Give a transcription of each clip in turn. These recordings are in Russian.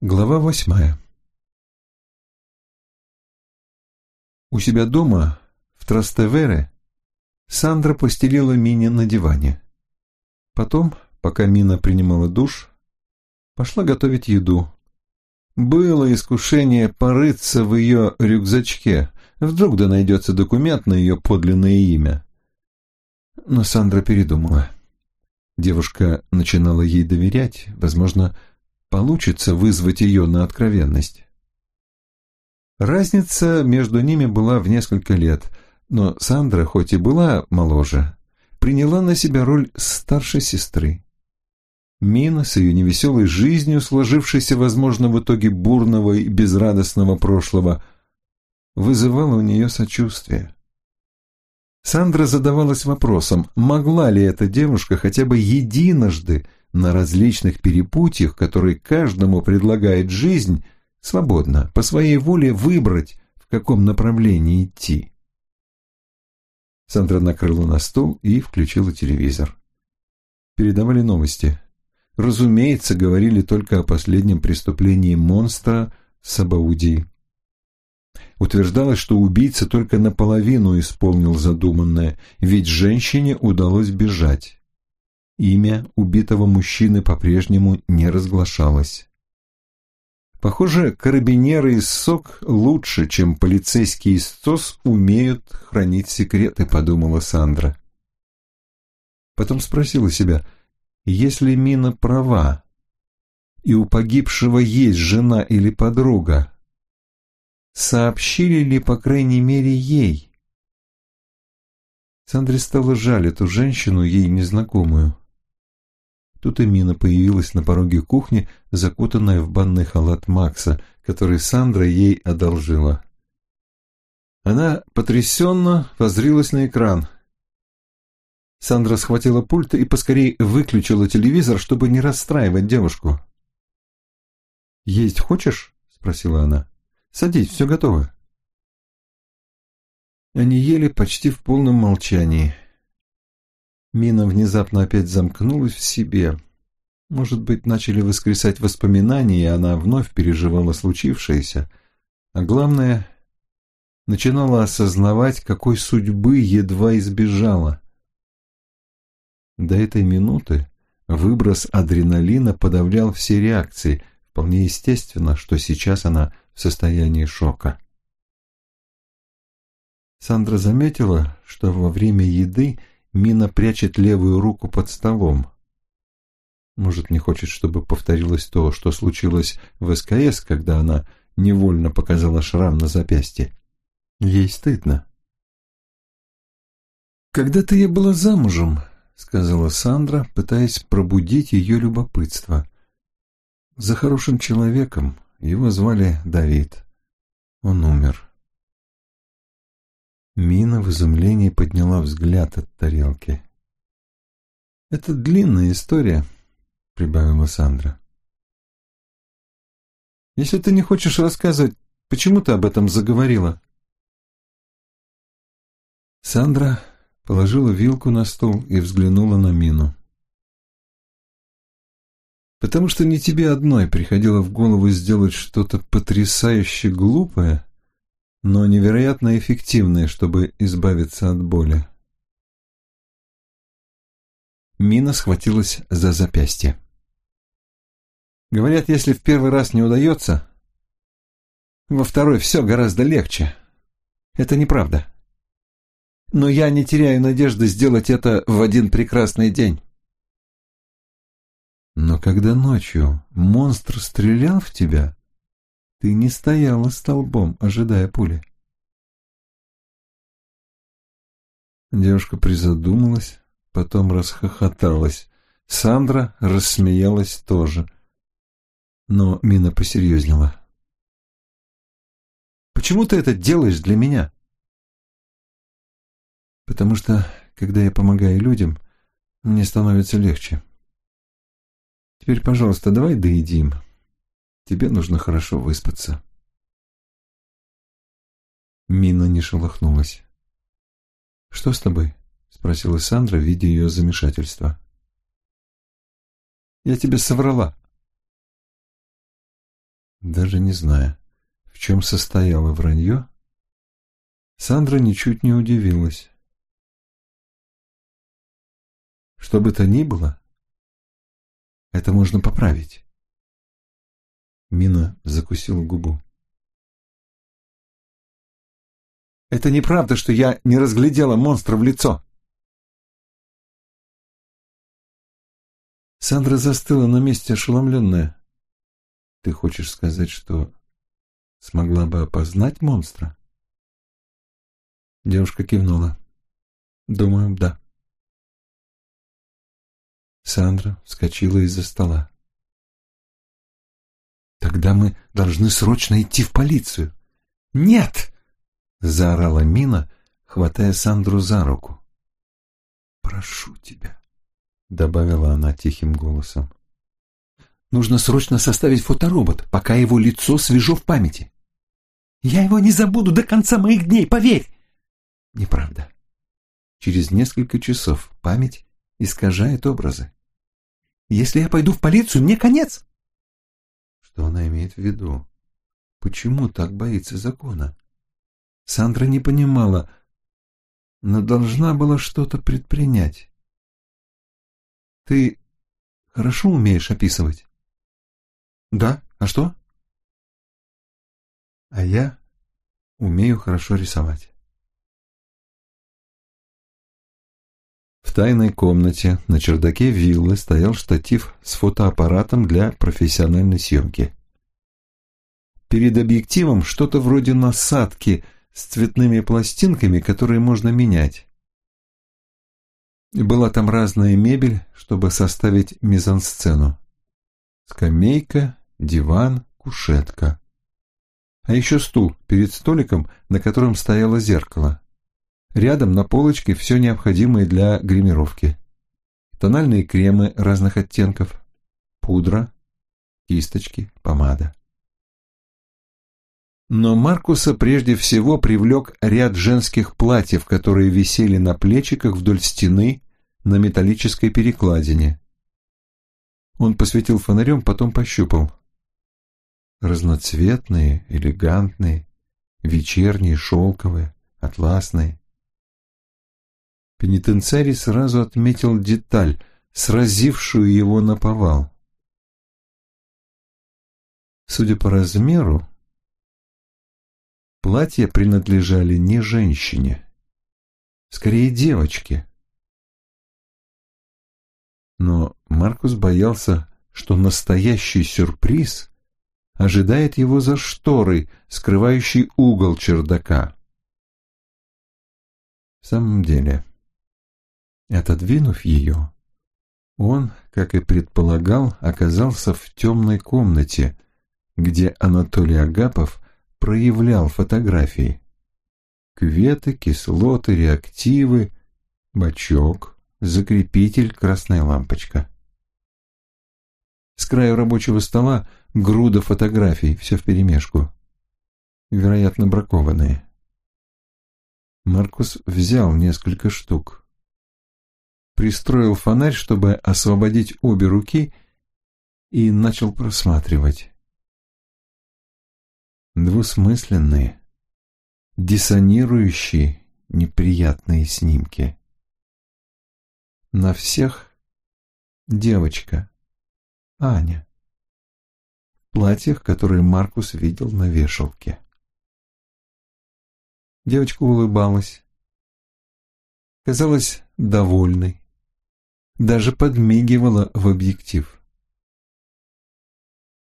Глава восьмая У себя дома, в Трастевере, Сандра постелила Мине на диване. Потом, пока Мина принимала душ, пошла готовить еду. Было искушение порыться в ее рюкзачке, вдруг да найдется документ на ее подлинное имя. Но Сандра передумала. Девушка начинала ей доверять, возможно, получится вызвать ее на откровенность. Разница между ними была в несколько лет, но Сандра, хоть и была моложе, приняла на себя роль старшей сестры. Мина с ее невеселой жизнью, сложившейся, возможно, в итоге бурного и безрадостного прошлого, вызывала у нее сочувствие. Сандра задавалась вопросом, могла ли эта девушка хотя бы единожды на различных перепутьях, которые каждому предлагает жизнь, свободно, по своей воле выбрать, в каком направлении идти. Сандра накрыла на стол и включила телевизор. Передавали новости. Разумеется, говорили только о последнем преступлении монстра Сабаудии. Утверждалось, что убийца только наполовину исполнил задуманное, ведь женщине удалось бежать. Имя убитого мужчины по-прежнему не разглашалось. Похоже, карабинеры из СОК лучше, чем полицейские из СОС умеют хранить секреты, подумала Сандра. Потом спросила себя, если Мина права, и у погибшего есть жена или подруга, сообщили ли, по крайней мере, ей? Сандре стало жаль эту женщину, ей незнакомую. Тут и Мина появилась на пороге кухни, закутанная в банный халат Макса, который Сандра ей одолжила. Она потрясенно возрилась на экран. Сандра схватила пульт и поскорее выключила телевизор, чтобы не расстраивать девушку. «Есть хочешь?» — спросила она. «Садись, все готово». Они ели почти в полном молчании. Мина внезапно опять замкнулась в себе. Может быть, начали воскресать воспоминания, и она вновь переживала случившееся. А главное, начинала осознавать, какой судьбы едва избежала. До этой минуты выброс адреналина подавлял все реакции. Вполне естественно, что сейчас она в состоянии шока. Сандра заметила, что во время еды Мина прячет левую руку под столом. Может, не хочет, чтобы повторилось то, что случилось в СКС, когда она невольно показала шрам на запястье. Ей стыдно. «Когда-то я была замужем», — сказала Сандра, пытаясь пробудить ее любопытство. «За хорошим человеком. Его звали Давид. Он умер». Мина в изумлении подняла взгляд от тарелки. «Это длинная история», — прибавила Сандра. «Если ты не хочешь рассказывать, почему ты об этом заговорила?» Сандра положила вилку на стол и взглянула на Мину. «Потому что не тебе одной приходило в голову сделать что-то потрясающе глупое, но невероятно эффективные, чтобы избавиться от боли. Мина схватилась за запястье. Говорят, если в первый раз не удается, во второй все гораздо легче. Это неправда. Но я не теряю надежды сделать это в один прекрасный день. Но когда ночью монстр стрелял в тебя, ты не стояла столбом, ожидая пули. Девушка призадумалась, потом расхохоталась. Сандра рассмеялась тоже. Но Мина посерьезнела. «Почему ты это делаешь для меня?» «Потому что, когда я помогаю людям, мне становится легче. Теперь, пожалуйста, давай доедим». Тебе нужно хорошо выспаться. Мина не шелохнулась. «Что с тобой?» — спросила Сандра, видя ее замешательство. «Я тебе соврала». Даже не зная, в чем состояло вранье, Сандра ничуть не удивилась. Что бы то ни было, это можно поправить. Мина закусила губу. Это неправда, что я не разглядела монстра в лицо. Сандра застыла на месте ошеломленная. Ты хочешь сказать, что смогла бы опознать монстра? Девушка кивнула. Думаю, да. Сандра вскочила из-за стола. Тогда мы должны срочно идти в полицию. Нет! Заорала Мина, хватая Сандру за руку. Прошу тебя, добавила она тихим голосом. Нужно срочно составить фоторобот, пока его лицо свежо в памяти. Я его не забуду до конца моих дней, поверь! Неправда. Через несколько часов память искажает образы. Если я пойду в полицию, мне конец. Что она имеет в виду? Почему так боится закона? Сандра не понимала, но должна была что-то предпринять. Ты хорошо умеешь описывать? Да, а что? А я умею хорошо рисовать. Тайной комнате на чердаке виллы стоял штатив с фотоаппаратом для профессиональной съемки. Перед объективом что-то вроде насадки с цветными пластинками, которые можно менять. Была там разная мебель, чтобы составить мизансцену. Скамейка, диван, кушетка. А еще стул перед столиком, на котором стояло зеркало. Рядом на полочке все необходимое для гримировки. Тональные кремы разных оттенков, пудра, кисточки, помада. Но Маркуса прежде всего привлек ряд женских платьев, которые висели на плечиках вдоль стены на металлической перекладине. Он посветил фонарем, потом пощупал. Разноцветные, элегантные, вечерние, шелковые, атласные. Пенитенциарий сразу отметил деталь, сразившую его на повал. Судя по размеру, платья принадлежали не женщине, скорее девочке. Но Маркус боялся, что настоящий сюрприз ожидает его за шторой, скрывающей угол чердака. В самом деле, отодвинув ее, он, как и предполагал, оказался в темной комнате, где Анатолий Агапов проявлял фотографии. Кветы, кислоты, реактивы, бачок, закрепитель, красная лампочка. С краю рабочего стола груда фотографий, все вперемешку. Вероятно, бракованные. Маркус взял несколько штук. Пристроил фонарь, чтобы освободить обе руки, и начал просматривать. Двусмысленные, диссонирующие, неприятные снимки. На всех девочка, Аня. В платьях, которые Маркус видел на вешалке. Девочка улыбалась. Казалась довольной. Даже подмигивала в объектив.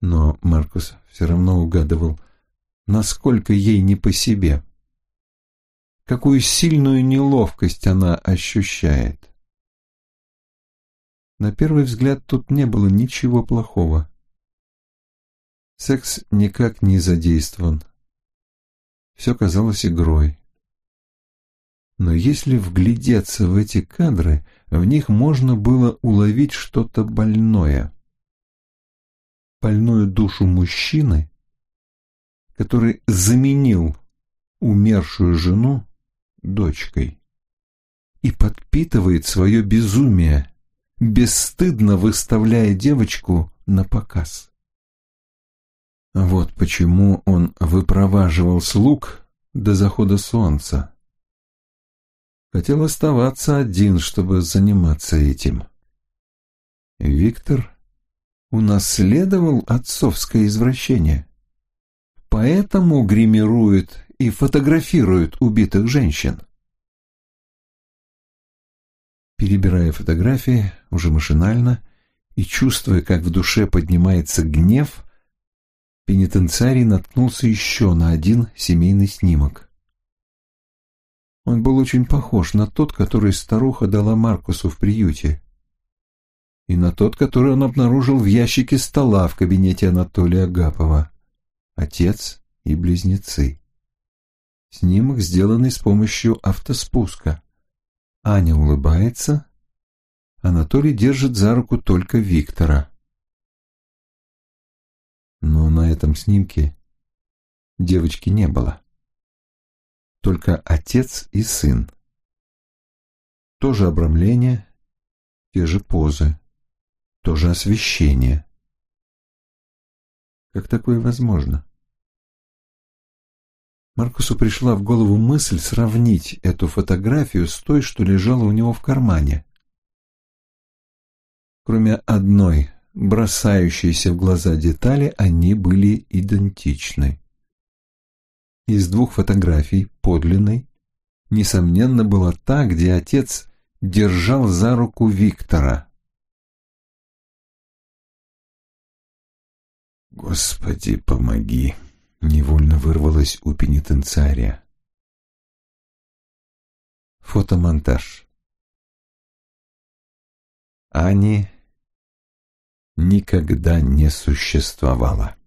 Но Маркус все равно угадывал, насколько ей не по себе. Какую сильную неловкость она ощущает. На первый взгляд тут не было ничего плохого. Секс никак не задействован. Все казалось игрой. Но если вглядеться в эти кадры, в них можно было уловить что-то больное. Больную душу мужчины, который заменил умершую жену дочкой и подпитывает свое безумие бесстыдно выставляя девочку на показ. Вот почему он выпроваживал слуг до захода солнца. Хотел оставаться один, чтобы заниматься этим. Виктор унаследовал отцовское извращение. Поэтому гримирует и фотографирует убитых женщин. Перебирая фотографии, уже машинально, и чувствуя, как в душе поднимается гнев, пенитенциарий наткнулся еще на один семейный снимок. Он был очень похож на тот, который старуха дала Маркусу в приюте, и на тот, который он обнаружил в ящике стола в кабинете Анатолия Агапова. Отец и близнецы. Снимок, сделанный с помощью автоспуска. Аня улыбается. Анатолий держит за руку только Виктора. Но на этом снимке девочки не было. Только отец и сын. То же обрамление, те же позы, то же освещение. Как такое возможно? Маркусу пришла в голову мысль сравнить эту фотографию с той, что лежала у него в кармане. Кроме одной бросающиеся в глаза детали, они были идентичны. Из двух фотографий подлинной, несомненно, была та, где отец держал за руку Виктора. «Господи, помоги!» — невольно вырвалось у пенитенциария. Фотомонтаж Ани никогда не существовало.